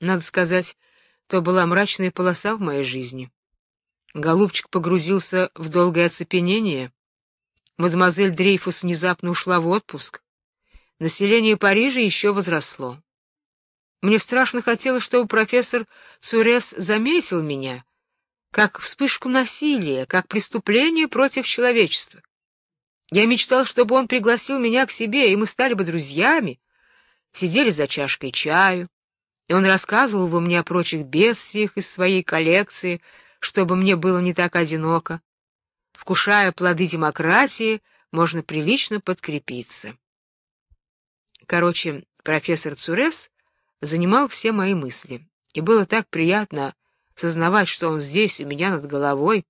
Надо сказать, то была мрачная полоса в моей жизни. Голубчик погрузился в долгое оцепенение. Мадемуазель Дрейфус внезапно ушла в отпуск. Население Парижа еще возросло. Мне страшно хотелось, чтобы профессор Цурес заметил меня, как вспышку насилия, как преступление против человечества. Я мечтал, чтобы он пригласил меня к себе, и мы стали бы друзьями, сидели за чашкой чаю, и он рассказывал бы мне о прочих бедствиях из своей коллекции, чтобы мне было не так одиноко. Вкушая плоды демократии, можно прилично подкрепиться. Короче, профессор Цурес занимал все мои мысли, и было так приятно сознавать, что он здесь, у меня над головой.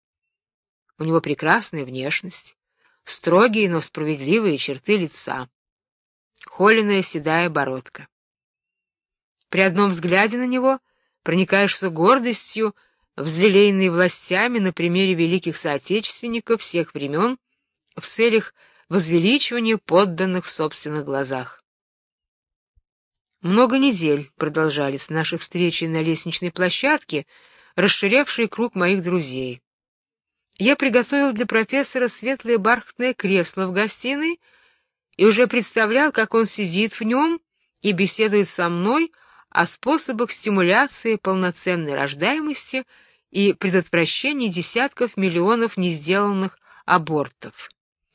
У него прекрасная внешность, строгие, но справедливые черты лица, холеная седая бородка. При одном взгляде на него проникаешься гордостью, взлелеянной властями на примере великих соотечественников всех времен в целях возвеличивания подданных в собственных глазах. Много недель продолжались наши встречи на лестничной площадке, расширявшие круг моих друзей. Я приготовил для профессора светлое бархатное кресло в гостиной и уже представлял, как он сидит в нем и беседует со мной о способах стимуляции полноценной рождаемости и предотвращении десятков миллионов несделанных абортов,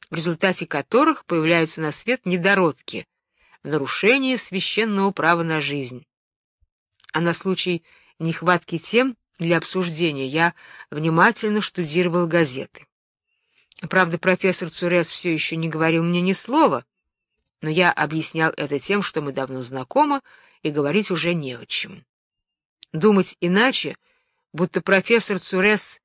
в результате которых появляются на свет недородки, в нарушении священного права на жизнь. А на случай нехватки тем для обсуждения я внимательно штудировал газеты. Правда, профессор Цурес все еще не говорил мне ни слова, но я объяснял это тем, что мы давно знакомы, и говорить уже не о чем. Думать иначе, будто профессор Цурес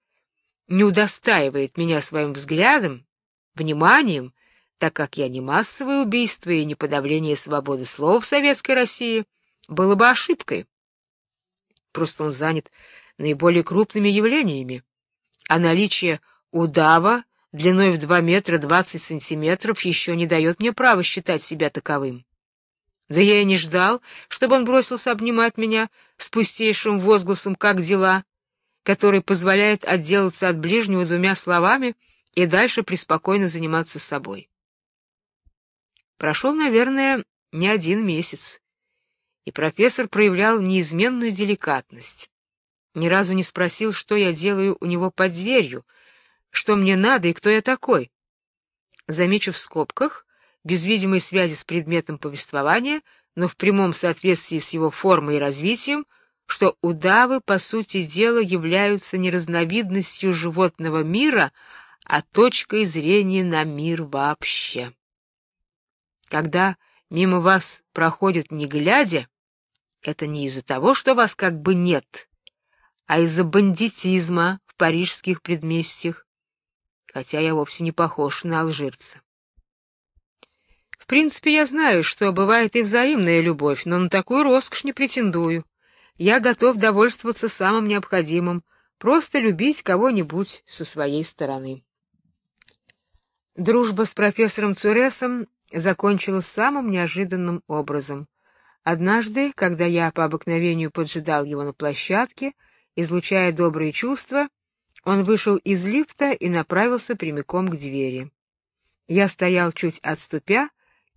не удостаивает меня своим взглядом, вниманием, так как я не массовое убийство и не подавление свободы слова в советской России, было бы ошибкой. Просто он занят наиболее крупными явлениями, а наличие удава длиной в 2 метра 20 сантиметров еще не дает мне права считать себя таковым. Да я и не ждал, чтобы он бросился обнимать меня с пустейшим возгласом «как дела?», который позволяет отделаться от ближнего двумя словами и дальше преспокойно заниматься собой. Прошел, наверное, не один месяц, и профессор проявлял неизменную деликатность. Ни разу не спросил, что я делаю у него под дверью, что мне надо и кто я такой. Замечу в скобках, без видимой связи с предметом повествования, но в прямом соответствии с его формой и развитием, что удавы, по сути дела, являются не разновидностью животного мира, а точкой зрения на мир вообще. Когда мимо вас проходят не глядя, это не из-за того, что вас как бы нет, а из-за бандитизма в парижских предместьях, хотя я вовсе не похож на алжирца. Принципе, я знаю, что бывает и взаимная любовь, но на такую роскошь не претендую. Я готов довольствоваться самым необходимым, просто любить кого-нибудь со своей стороны. Дружба с профессором Цуресом закончилась самым неожиданным образом. Однажды, когда я по обыкновению поджидал его на площадке, излучая добрые чувства, он вышел из лифта и направился прямиком к двери. Я стоял чуть отступя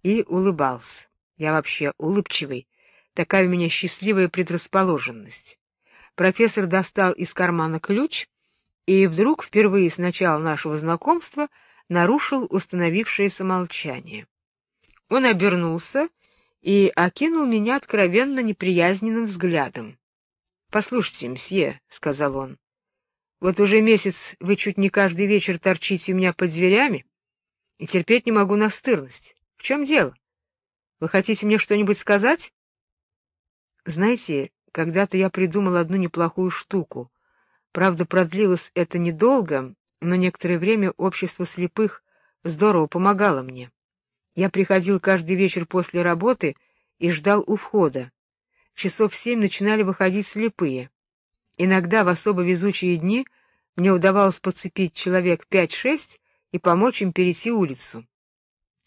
и улыбался. Я вообще улыбчивый, такая у меня счастливая предрасположенность. Профессор достал из кармана ключ и вдруг впервые с начала нашего знакомства нарушил установившееся молчание. Он обернулся и окинул меня откровенно неприязненным взглядом. "Послушайте, мсье", сказал он. "Вот уже месяц вы чуть не каждый вечер торчите у меня под дверями, и терпеть не могу настырность. В чем дело? Вы хотите мне что-нибудь сказать?" Знаете, когда-то я придумал одну неплохую штуку. Правда, продлилось это недолго, но некоторое время общество слепых здорово помогало мне. Я приходил каждый вечер после работы и ждал у входа. Часов семь начинали выходить слепые. Иногда в особо везучие дни мне удавалось подцепить человек пять-шесть и помочь им перейти улицу.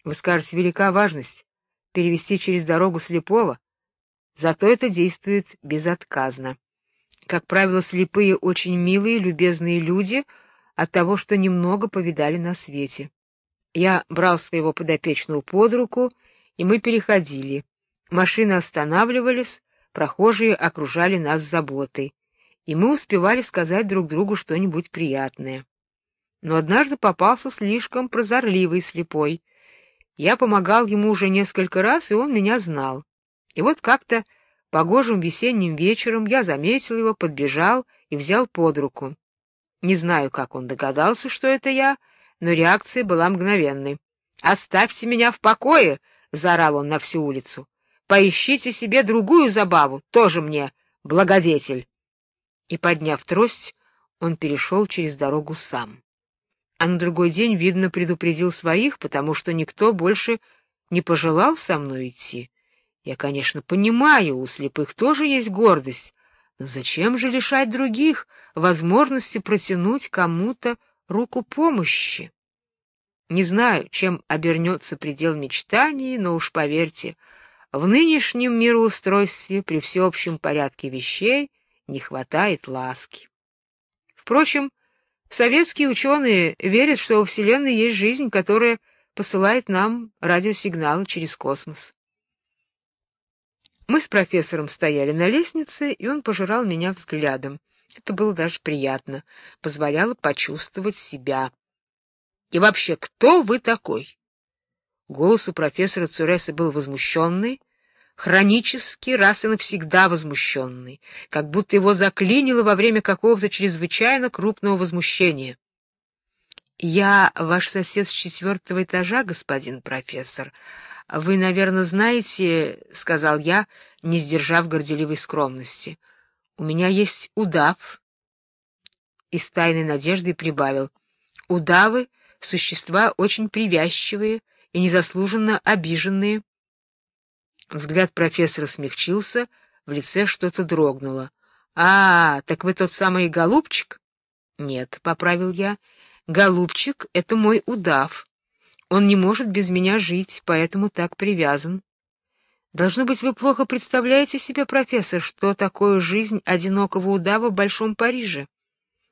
Вы скажете, велика важность перевести через дорогу слепого. Зато это действует безотказно. Как правило, слепые очень милые, любезные люди от того, что немного повидали на свете. Я брал своего подопечного под руку, и мы переходили. Машины останавливались, прохожие окружали нас заботой, и мы успевали сказать друг другу что-нибудь приятное. Но однажды попался слишком прозорливый слепой. Я помогал ему уже несколько раз, и он меня знал. И вот как-то погожим весенним вечером я заметил его, подбежал и взял под руку. Не знаю, как он догадался, что это я, но реакция была мгновенной. «Оставьте меня в покое!» — заорал он на всю улицу. «Поищите себе другую забаву, тоже мне, благодетель!» И, подняв трость, он перешел через дорогу сам. А на другой день, видно, предупредил своих, потому что никто больше не пожелал со мной идти. Я, конечно, понимаю, у слепых тоже есть гордость, но зачем же лишать других возможности протянуть кому-то руку помощи? Не знаю, чем обернется предел мечтаний, но уж поверьте, в нынешнем мироустройстве при всеобщем порядке вещей не хватает ласки. Впрочем, советские ученые верят, что у Вселенной есть жизнь, которая посылает нам радиосигналы через космос. Мы с профессором стояли на лестнице, и он пожирал меня взглядом. Это было даже приятно, позволяло почувствовать себя. И вообще, кто вы такой? Голос у профессора Цуреса был возмущенный, хронически, раз и навсегда возмущенный, как будто его заклинило во время какого-то чрезвычайно крупного возмущения. «Я ваш сосед с четвертого этажа, господин профессор. Вы, наверное, знаете, — сказал я, не сдержав горделивой скромности, — у меня есть удав». И с тайной надеждой прибавил. «Удавы — существа очень привязчивые и незаслуженно обиженные». Взгляд профессора смягчился, в лице что-то дрогнуло. «А, так вы тот самый голубчик?» «Нет», — поправил я, — «голубчик — это мой удав». Он не может без меня жить, поэтому так привязан. Должно быть, вы плохо представляете себе, профессор, что такое жизнь одинокого удава в Большом Париже.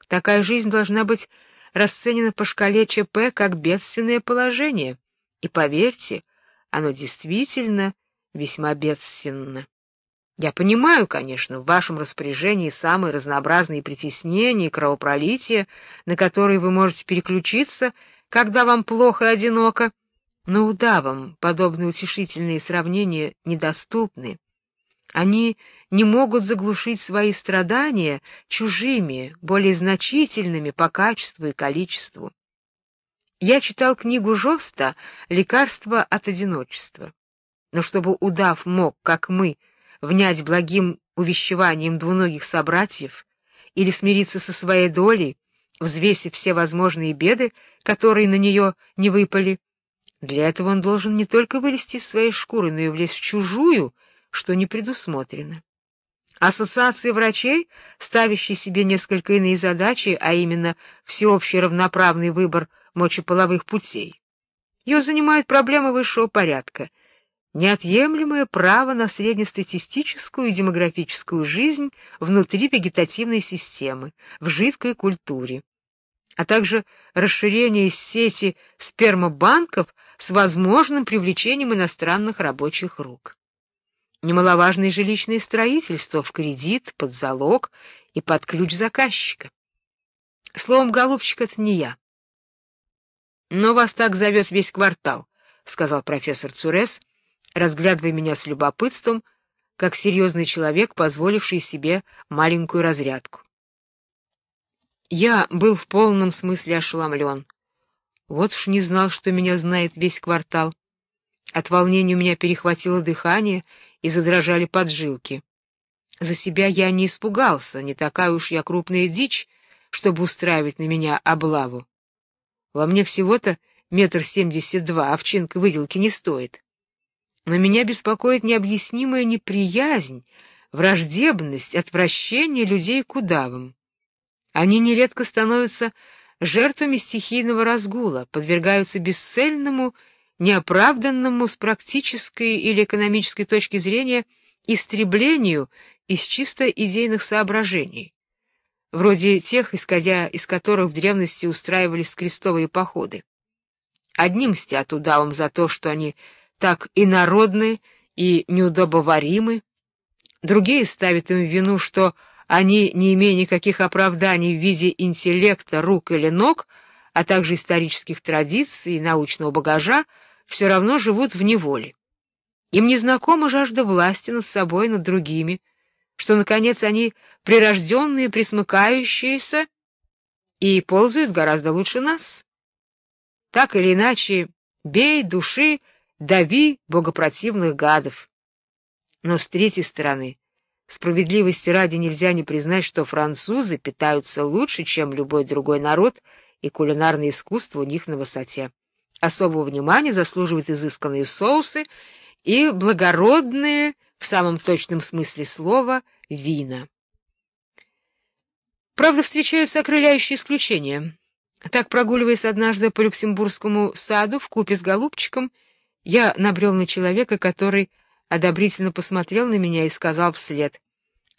Такая жизнь должна быть расценена по шкале ЧП как бедственное положение. И поверьте, оно действительно весьма бедственно. Я понимаю, конечно, в вашем распоряжении самые разнообразные притеснения и кровопролития, на которые вы можете переключиться — когда вам плохо и одиноко, но удавам подобные утешительные сравнения недоступны. Они не могут заглушить свои страдания чужими, более значительными по качеству и количеству. Я читал книгу Жоста «Лекарство от одиночества». Но чтобы удав мог, как мы, внять благим увещеванием двуногих собратьев или смириться со своей долей, взвесив все возможные беды, которые на нее не выпали. Для этого он должен не только вылезти из своей шкуры, но и влезть в чужую, что не предусмотрено. Ассоциация врачей, ставящие себе несколько иные задачи, а именно всеобщий равноправный выбор мочеполовых путей, ее занимают проблемы высшего порядка, неотъемлемое право на среднестатистическую и демографическую жизнь внутри вегетативной системы, в жидкой культуре а также расширение сети спермобанков с возможным привлечением иностранных рабочих рук. Немаловажное жилищное строительство в кредит, под залог и под ключ заказчика. Словом, голубчик, это не я. Но вас так зовет весь квартал, — сказал профессор Цурес, разглядывая меня с любопытством, как серьезный человек, позволивший себе маленькую разрядку. Я был в полном смысле ошеломлен. Вот уж не знал, что меня знает весь квартал. От волнения у меня перехватило дыхание и задрожали поджилки. За себя я не испугался, не такая уж я крупная дичь, чтобы устраивать на меня облаву. Во мне всего-то метр семьдесят два, овчинка выделки не стоит. Но меня беспокоит необъяснимая неприязнь, враждебность, отвращение людей к удавам. Они нередко становятся жертвами стихийного разгула, подвергаются бесцельному, неоправданному с практической или экономической точки зрения истреблению из чисто идейных соображений, вроде тех, исходя из которых в древности устраивались крестовые походы. Одним мстят удавам за то, что они так инородны и неудобоваримы, другие ставят им в вину, что они, не имея никаких оправданий в виде интеллекта, рук или ног, а также исторических традиций и научного багажа, все равно живут в неволе. Им не знакома жажда власти над собой и над другими, что, наконец, они прирожденные, присмыкающиеся и ползают гораздо лучше нас. Так или иначе, бей души, дави богопротивных гадов. Но с третьей стороны, справедливости ради нельзя не признать, что французы питаются лучше, чем любой другой народ, и кулинарное искусство у них на высоте. Особого внимания заслуживают изысканные соусы и благородные, в самом точном смысле слова, вина. Правда, встречаются окрыляющие исключения. Так, прогуливаясь однажды по Люксембургскому саду в купе с голубчиком, я набрел на человека, который одобрительно посмотрел на меня и сказал вслед: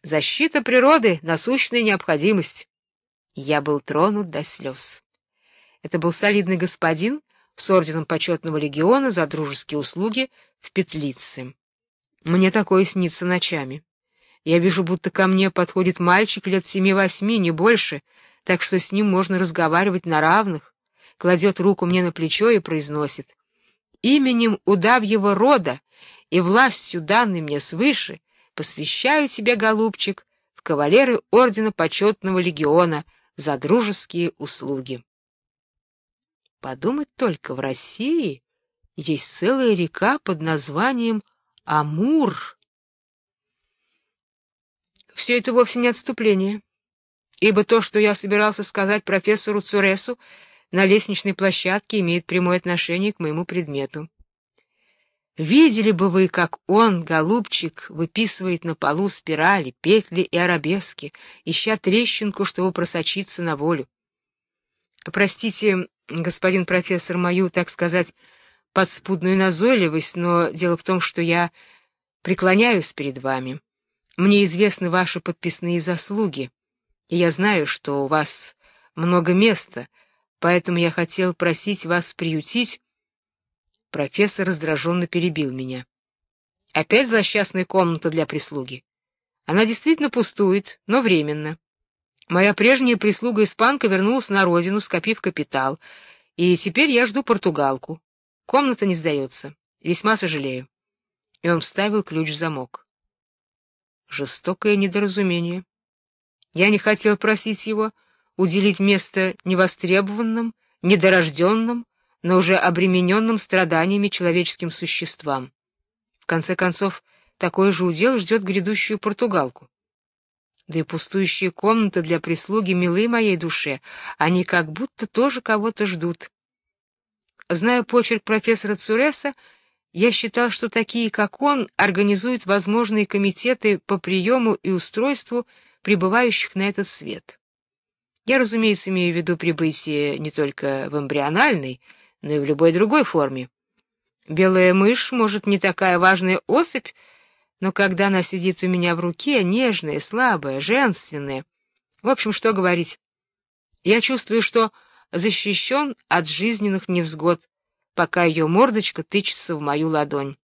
"Защита природы насущная необходимость". Я был тронут до слез. Это был солидный господин с орденом почетного легиона за дружеские услуги в Петлице. Мне такое снится ночами. Я вижу, будто ко мне подходит мальчик лет семи-восьми, не больше, так что с ним можно разговаривать на равных. Кладет руку мне на плечо и произносит: "Именем удавьего рода и властью данной мне свыше посвящаю тебя, голубчик, в кавалеры ордена почетного легиона за дружеские услуги". Подумать только, в России есть целая река под названием Амур. Все это вовсе не отступление, ибо то, что я собирался сказать профессору Цуресу на лестничной площадке, имеет прямое отношение к моему предмету. Видели бы вы, как он, голубчик, выписывает на полу спирали, петли и арабески, ища трещинку, чтобы просочиться на волю. Простите, господин профессор, мою, так сказать, подспудную назойливость, но дело в том, что я преклоняюсь перед вами. Мне известны ваши подписные заслуги, и я знаю, что у вас много места, поэтому я хотел просить вас приютить. Профессор раздраженно перебил меня. Опять злосчастная комната для прислуги. Она действительно пустует, но временно. Моя прежняя прислуга-испанка вернулась на родину, скопив капитал, и теперь я жду португалку. Комната не сдается. Весьма сожалею. И он вставил ключ в замок. Жестокое недоразумение. Я не хотел просить его уделить место невостребованным, недорожденным, но уже обремененным страданиями человеческим существам. В конце концов, такой же удел ждет грядущую португалку. Да и пустующие комнаты для прислуги милы моей душе, они как будто тоже кого-то ждут. Зная почерк профессора Цуреса, я считал, что такие, как он, организуют возможные комитеты по приему и устройству прибывающих на этот свет. Я, разумеется, имею в виду прибытие не только в эмбриональной, но и в любой другой форме. Белая мышь, может, не такая важная особь, но когда она сидит у меня в руке, нежная, слабая, женственная. В общем, что говорить. Я чувствую, что защищен от жизненных невзгод, пока ее мордочка тычется в мою ладонь.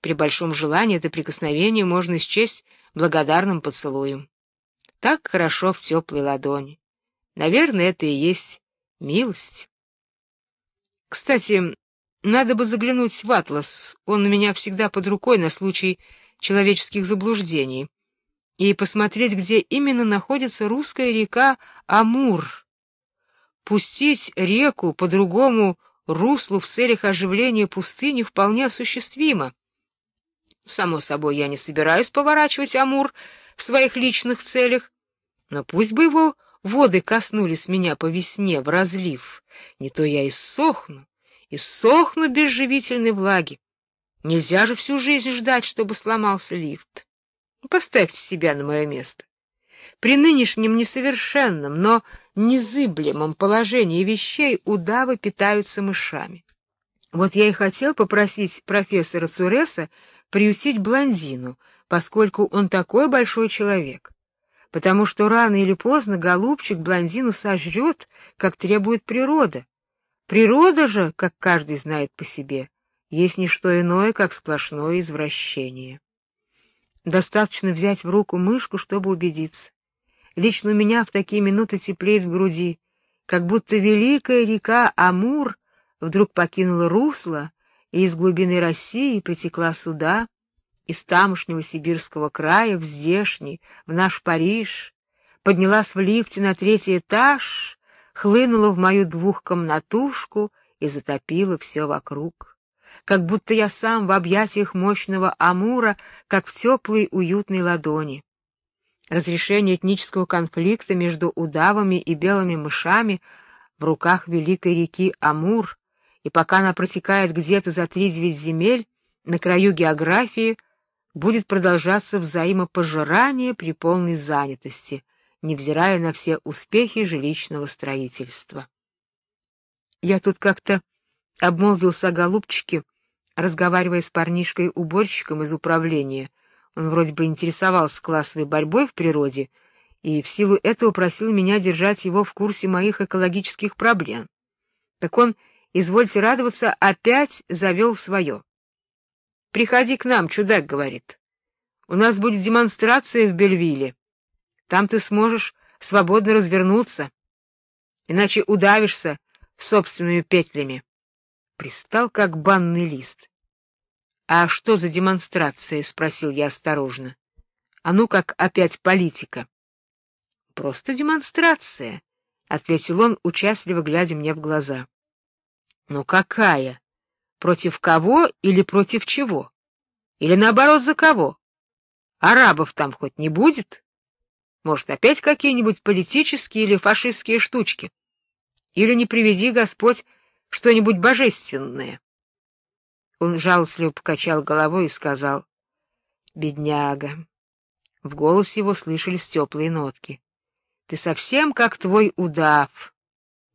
При большом желании это прикосновение можно счесть благодарным поцелуем. Так хорошо в теплой ладони. Наверное, это и есть милость. Кстати, надо бы заглянуть в атлас. Он у меня всегда под рукой на случай человеческих заблуждений и посмотреть, где именно находится русская река Амур. Пустить реку по другому руслу в целях оживления пустыни вполне осуществимо. Само собой, я не собираюсь поворачивать Амур в своих личных целях, но пусть бы его воды коснулись меня по весне в разлив, не то я иссохну, иссохну без живительной влаги. Нельзя же всю жизнь ждать, чтобы сломался лифт. Поставьте себя на мое место. При нынешнем несовершенном, но незыблемом положении вещей удавы питаются мышами. Вот я и хотел попросить профессора Цуреса приютить блондину, поскольку он такой большой человек, потому что рано или поздно голубчик блондину сожрет, как требует природа. Природа же, как каждый знает по себе, есть не что иное, как сплошное извращение. Достаточно взять в руку мышку, чтобы убедиться. Лично у меня в такие минуты теплеет в груди, как будто великая река Амур вдруг покинула русло и из глубины России потекла сюда, из тамошнего сибирского края в здешний, в наш Париж, поднялась в лифте на третий этаж, хлынула в мою двухкомнатушку и затопила все вокруг. Как будто я сам в объятиях мощного Амура, как в теплой уютной ладони. Разрешение этнического конфликта между удавами и белыми мышами в руках великой реки Амур, и пока она протекает где-то за три-девять земель, на краю географии — будет продолжаться взаимопожирание при полной занятости, невзирая на все успехи жилищного строительства. Я тут как-то обмолвился о голубчике, разговаривая с парнишкой-уборщиком из управления. Он вроде бы интересовался классовой борьбой в природе и в силу этого просил меня держать его в курсе моих экологических проблем. Так он, извольте радоваться, опять завел свое. Приходи к нам, чудак, говорит. У нас будет демонстрация в Бельвилле. Там ты сможешь свободно развернуться, иначе удавишься собственными петлями. Пристал как банный лист. А что за демонстрация, спросил я осторожно. А ну как опять политика. Просто демонстрация, ответил он, участливо глядя мне в глаза. Ну какая? Против кого или против чего? Или наоборот, за кого? Арабов там хоть не будет? Может, опять какие-нибудь политические или фашистские штучки? Или не приведи Господь что-нибудь божественное? Он жалостливо покачал головой и сказал: "Бедняга". В голосе его слышались теплые нотки. Ты совсем как твой удав.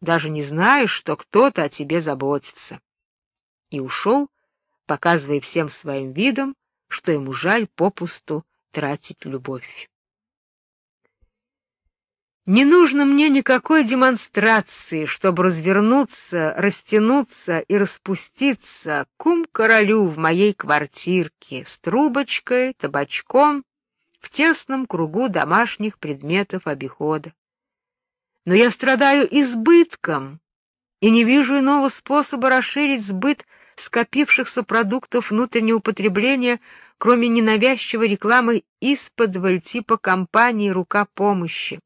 Даже не знаешь, что кто-то о тебе заботится и ушел, показывая всем своим видом, что ему жаль попусту тратить любовь. Не нужно мне никакой демонстрации, чтобы развернуться, растянуться и распуститься кум королю в моей квартирке с трубочкой, табачком, в тесном кругу домашних предметов обихода. Но я страдаю избытком и не вижу иного способа расширить сбыт скопившихся продуктов внутреннего потребления, кроме ненавязчивой рекламы из-под типа компании «Рука помощи».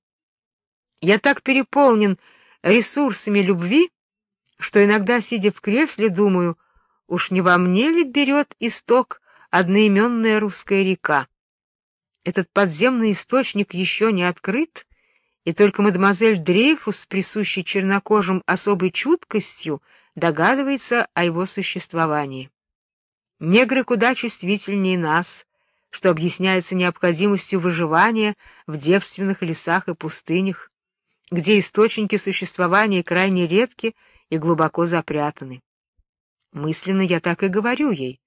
Я так переполнен ресурсами любви, что иногда, сидя в кресле, думаю, уж не во мне ли берет исток одноименная русская река. Этот подземный источник еще не открыт, и только мадемуазель Дрейфус, присущей чернокожим особой чуткостью, догадывается о его существовании. Негры куда чувствительнее нас, что объясняется необходимостью выживания в девственных лесах и пустынях, где источники существования крайне редки и глубоко запрятаны. Мысленно я так и говорю ей.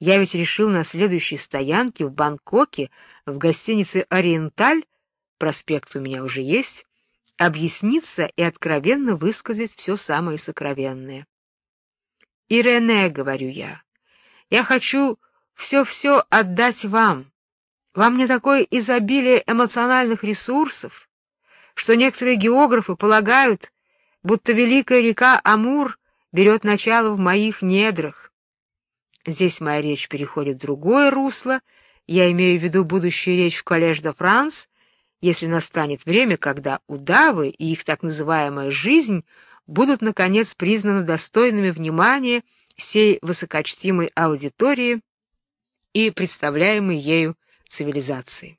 Я ведь решил на следующей стоянке в Бангкоке, в гостинице Ориенталь, проспект у меня уже есть, объясниться и откровенно высказать все самое сокровенное. Ирене, говорю я, я хочу все-все отдать вам. Вам не такое изобилие эмоциональных ресурсов, что некоторые географы полагают, будто великая река Амур берет начало в моих недрах. Здесь моя речь переходит в другое русло, я имею в виду будущую речь в Коллеж де Франс, если настанет время, когда удавы и их так называемая жизнь будут наконец признаны достойными внимания всей высокочтимой аудитории и представляемой ею цивилизации.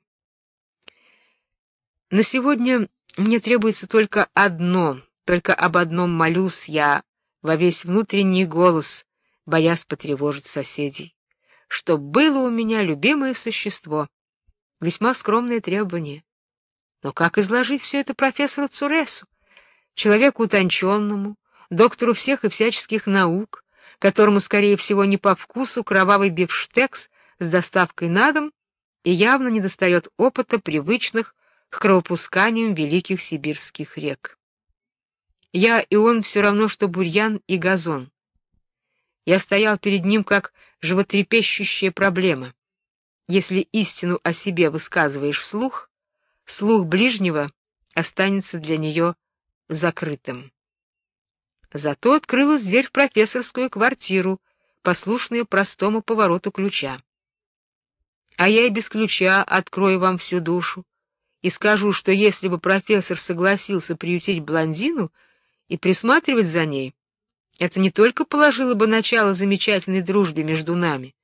На сегодня мне требуется только одно, только об одном молюсь я во весь внутренний голос, боясь потревожить соседей, что было у меня любимое существо. Весьма скромное требование. Но как изложить все это профессору Цуресу, человеку утонченному, доктору всех и всяческих наук, которому, скорее всего, не по вкусу кровавый бифштекс с доставкой на дом, и явно недостает опыта, привычных к кровопусканиям великих сибирских рек. Я и он все равно, что бурьян и газон. Я стоял перед ним как животрепещущая проблема. Если истину о себе высказываешь вслух, слух ближнего останется для нее закрытым. Зато открылась дверь в профессорскую квартиру, послушная простому повороту ключа. А я и без ключа открою вам всю душу и скажу, что если бы профессор согласился приютить блондину и присматривать за ней, это не только положило бы начало замечательной дружбе между нами,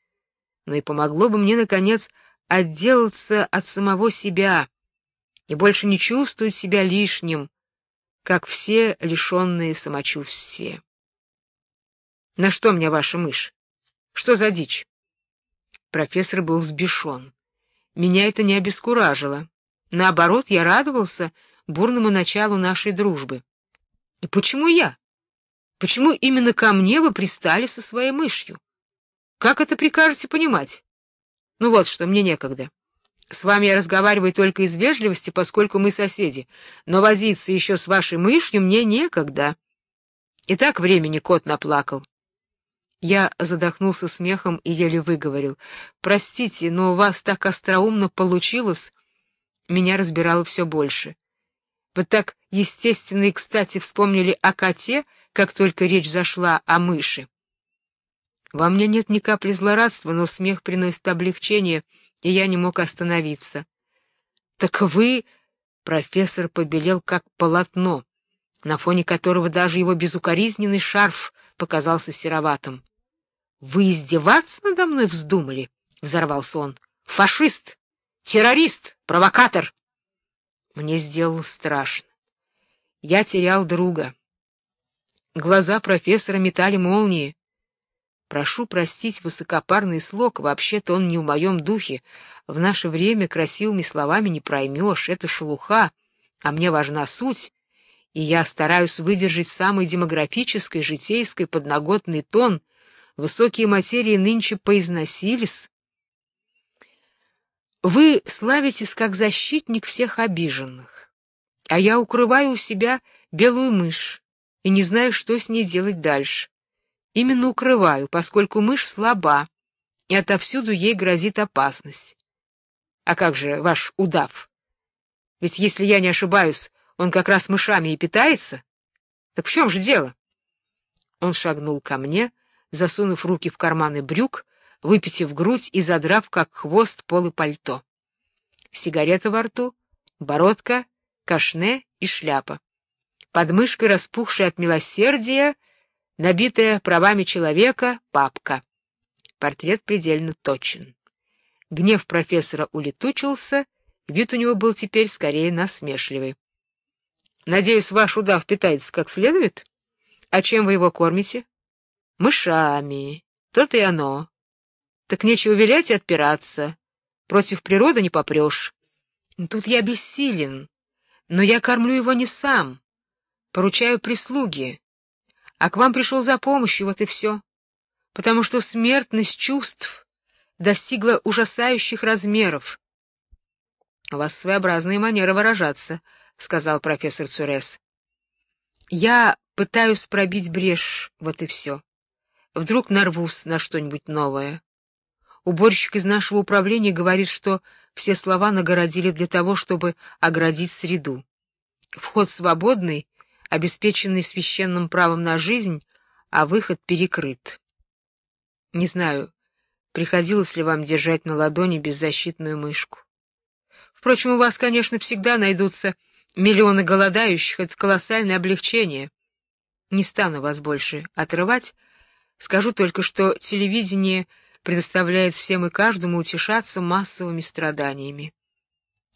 но и помогло бы мне наконец отделаться от самого себя и больше не чувствовать себя лишним, как все лишенные самочувствия. На что мне ваша мышь? Что за дичь? Профессор был взбешен. Меня это не обескуражило. Наоборот, я радовался бурному началу нашей дружбы. И почему я? Почему именно ко мне вы пристали со своей мышью? Как это прикажете понимать? Ну вот что, мне некогда. С вами я разговариваю только из вежливости, поскольку мы соседи, но возиться еще с вашей мышью мне некогда. И так времени кот наплакал. Я задохнулся смехом и еле выговорил: "Простите, но у вас так остроумно получилось". Меня разбирало все больше. Вы так естественно и кстати вспомнили о коте, как только речь зашла о мыши. Во мне нет ни капли злорадства, но смех приносит облегчение, и я не мог остановиться. Так вы, профессор побелел как полотно, на фоне которого даже его безукоризненный шарф показался сероватым. Вы издеваться надо мной вздумали? взорвался он. Фашист, террорист, провокатор. Мне сделало страшно. Я терял друга. Глаза профессора метали молнии. Прошу простить высокопарный слог, вообще-то он не в моем духе. В наше время красивыми словами не проймешь, это шелуха, а мне важна суть, и я стараюсь выдержать самый демографический, житейский, подноготный тон. Высокие материи нынче поизносились. Вы славитесь как защитник всех обиженных, а я укрываю у себя белую мышь и не знаю, что с ней делать дальше. Именно укрываю, поскольку мышь слаба, и отовсюду ей грозит опасность. А как же ваш удав? Ведь если я не ошибаюсь, он как раз мышами и питается. Так в чем же дело? Он шагнул ко мне, засунув руки в карманы брюк выпитив грудь и задрав как хвост полы пальто. Сигарета во рту, бородка, кашне и шляпа. Под мышкой распухшая от милосердия, набитая правами человека папка. Портрет предельно точен. Гнев профессора улетучился, вид у него был теперь скорее насмешливый. Надеюсь, ваш удав питается как следует? А чем вы его кормите? Мышами. То-то и оно. Так нечего вилять и отпираться. Против природы не попрешь. Тут я бессилен. Но я кормлю его не сам. Поручаю прислуге. А к вам пришел за помощью, вот и все. Потому что смертность чувств достигла ужасающих размеров. — У вас своеобразная манера выражаться, — сказал профессор Цурес. — Я пытаюсь пробить брешь, вот и все. Вдруг нарвусь на что-нибудь новое. Уборщик из нашего управления говорит, что все слова нагородили для того, чтобы оградить среду. Вход свободный, обеспеченный священным правом на жизнь, а выход перекрыт. Не знаю, приходилось ли вам держать на ладони беззащитную мышку. Впрочем, у вас, конечно, всегда найдутся миллионы голодающих, это колоссальное облегчение. Не стану вас больше отрывать, скажу только, что телевидение — предоставляет всем и каждому утешаться массовыми страданиями.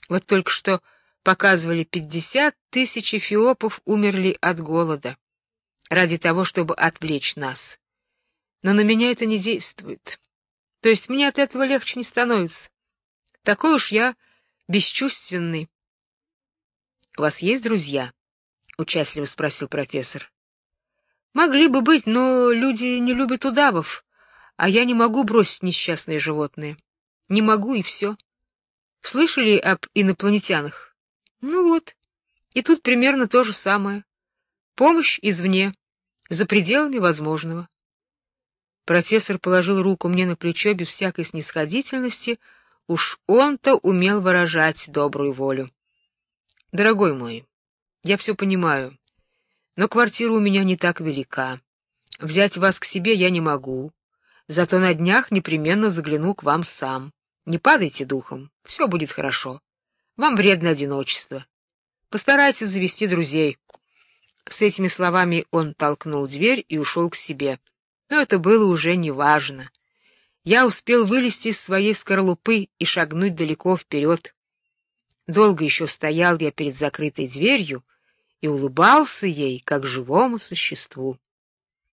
Вот только что показывали 50 тысяч эфиопов умерли от голода ради того, чтобы отвлечь нас. Но на меня это не действует. То есть мне от этого легче не становится. Такой уж я бесчувственный. — У вас есть друзья? — участливо спросил профессор. — Могли бы быть, но люди не любят удавов. А я не могу бросить несчастное животное. Не могу, и все. Слышали об инопланетянах? Ну вот. И тут примерно то же самое. Помощь извне, за пределами возможного. Профессор положил руку мне на плечо без всякой снисходительности, уж он-то умел выражать добрую волю. Дорогой мой, я все понимаю, но квартира у меня не так велика. Взять вас к себе я не могу. Зато на днях непременно загляну к вам сам. Не падайте духом, все будет хорошо. Вам вредно одиночество. Постарайтесь завести друзей. С этими словами он толкнул дверь и ушел к себе но это было уже неважно. Я успел вылезти из своей скорлупы и шагнуть далеко вперед. Долго еще стоял я перед закрытой дверью и улыбался ей, как живому существу.